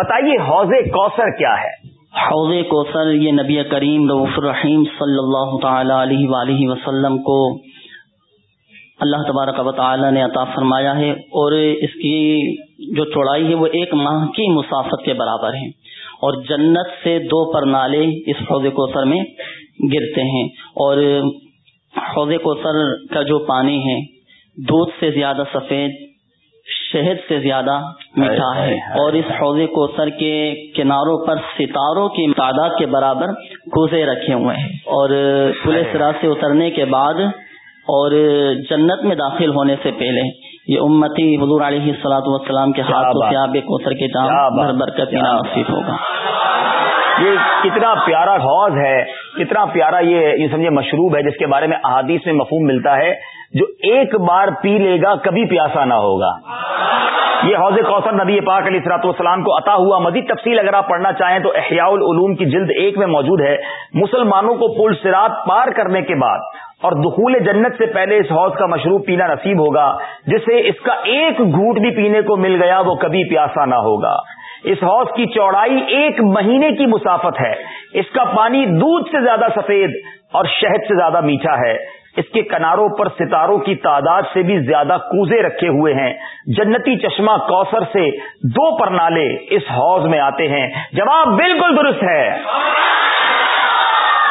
بتائیے حوض کوثر کیا ہے؟ حوض کوثر یہ نبی کریم رف الرحیم صلی اللہ تعالی علیہ وآلہ وسلم کو اللہ تبارک و تعالی نے عطا فرمایا ہے اور اس کی جو چوڑائی ہے وہ ایک ماہ کی مسافت کے برابر ہے اور جنت سے دو پر نالے اس حوض کوثر میں گرتے ہیں اور حوض کوثر کا جو پانی ہے دودھ سے زیادہ سفید شہد سے زیادہ میٹھا ہے۔ اور اس حوض کوثر کے کناروں پر ستاروں کی تعداد کے برابر کوزے رکھے ہوئے ہیں۔ اور پولیس سرا سے اترنے کے بعد اور جنت میں داخل ہونے سے پہلے یہ امتی حضور علیہ السلاۃ والسلام کے ہاتھوں سے آب کوثر کے جام بھر برکت نصیب ہوگا۔ یہ کتنا پیارا حوض ہے، کتنا پیارا یہ یہ سمجھے مشروب ہے، جس کے بارے میں احادیث میں مفہوم ملتا ہے، جو ایک بار پی لے گا کبھی پیاسا نہ ہوگا۔ یہ حوض کوثر نبی پاک علیہ اصلاۃ والسلام کو عطا ہوا۔ مزید تفصیل اگر آپ پڑھنا چاہیں تو احیاء العلوم کی جلد ایک میں موجود ہے۔ مسلمانوں کو پل سرات پار کرنے کے بعد اور دخول جنت سے پہلے اس حوض کا مشروب پینا نصیب ہوگا جسے اس کا ایک گھوٹ بھی پینے کو مل گیا، وہ کبھی پیاسا نہ ہوگا۔ اس حوض کی چوڑائی ایک مہینے کی مسافت ہے۔ اس کا پانی دودھ سے زیادہ سفید اور شہد سے زیادہ میٹھا ہے۔ اس کے کناروں پر ستاروں کی تعداد سے بھی زیادہ کوزے رکھے ہوئے ہیں۔ جنتی چشمہ کوثر سے دو پرنالے اس حوض میں آتے ہیں۔ جواب بالکل درست ہے۔